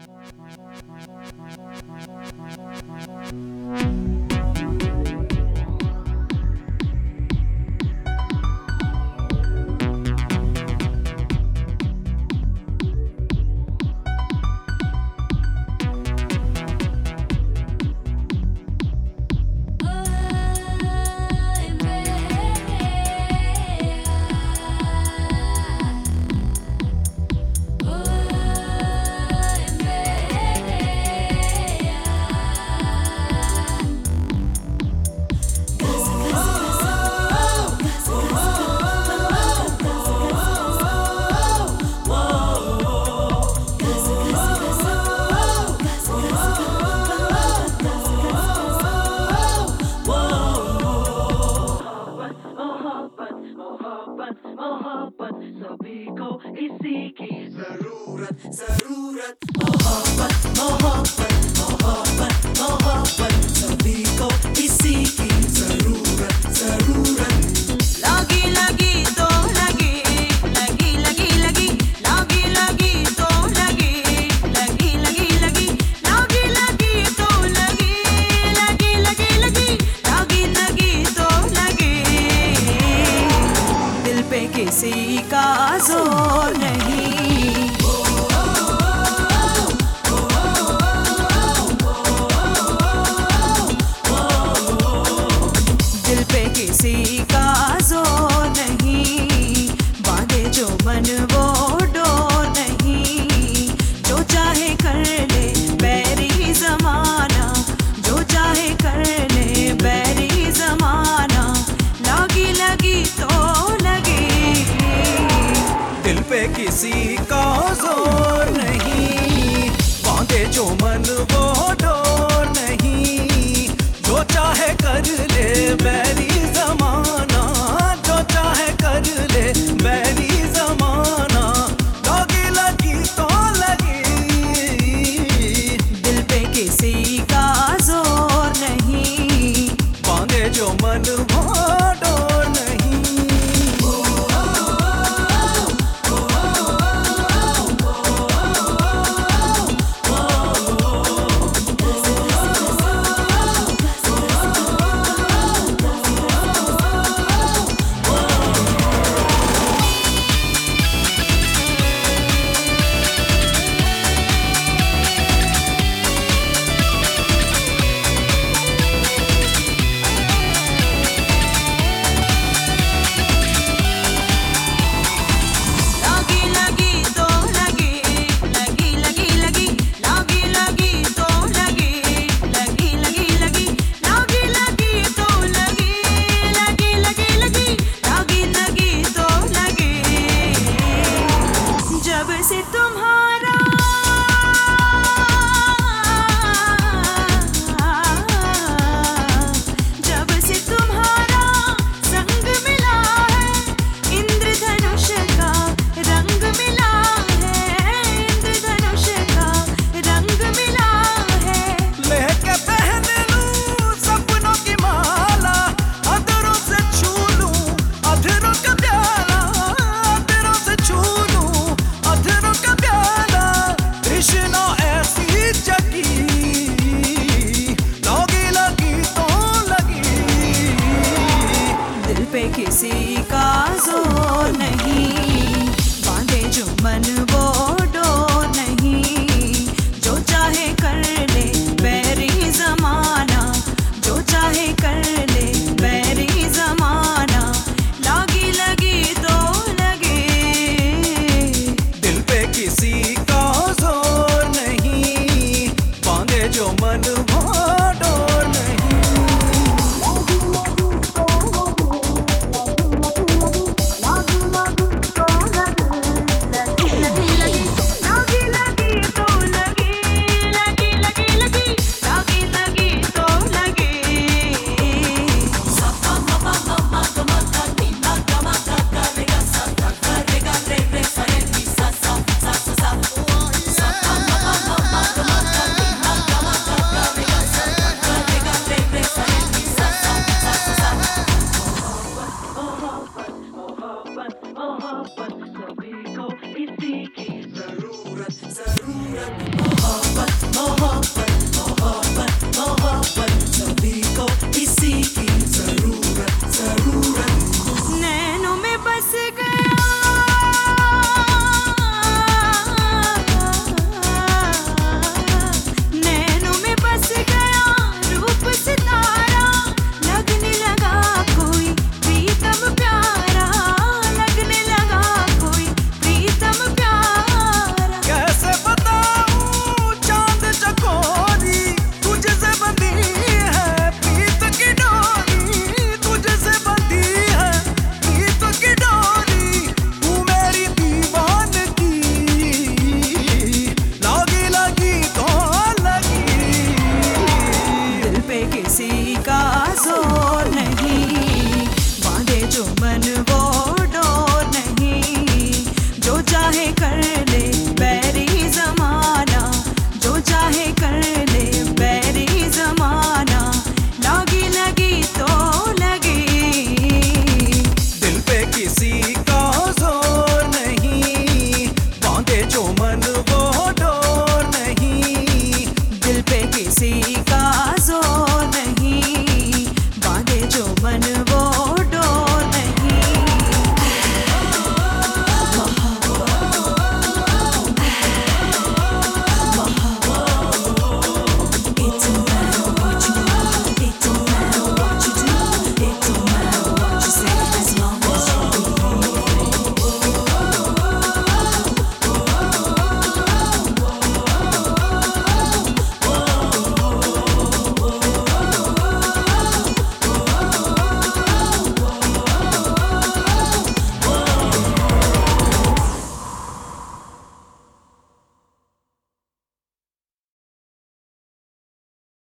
Thank you. किसी का ज़ोर नहीं। जो मन वो डोर नहीं जो चाहे कर ले बैरी। to boy. कर ले बैरी जमाना जो चाहे कर ले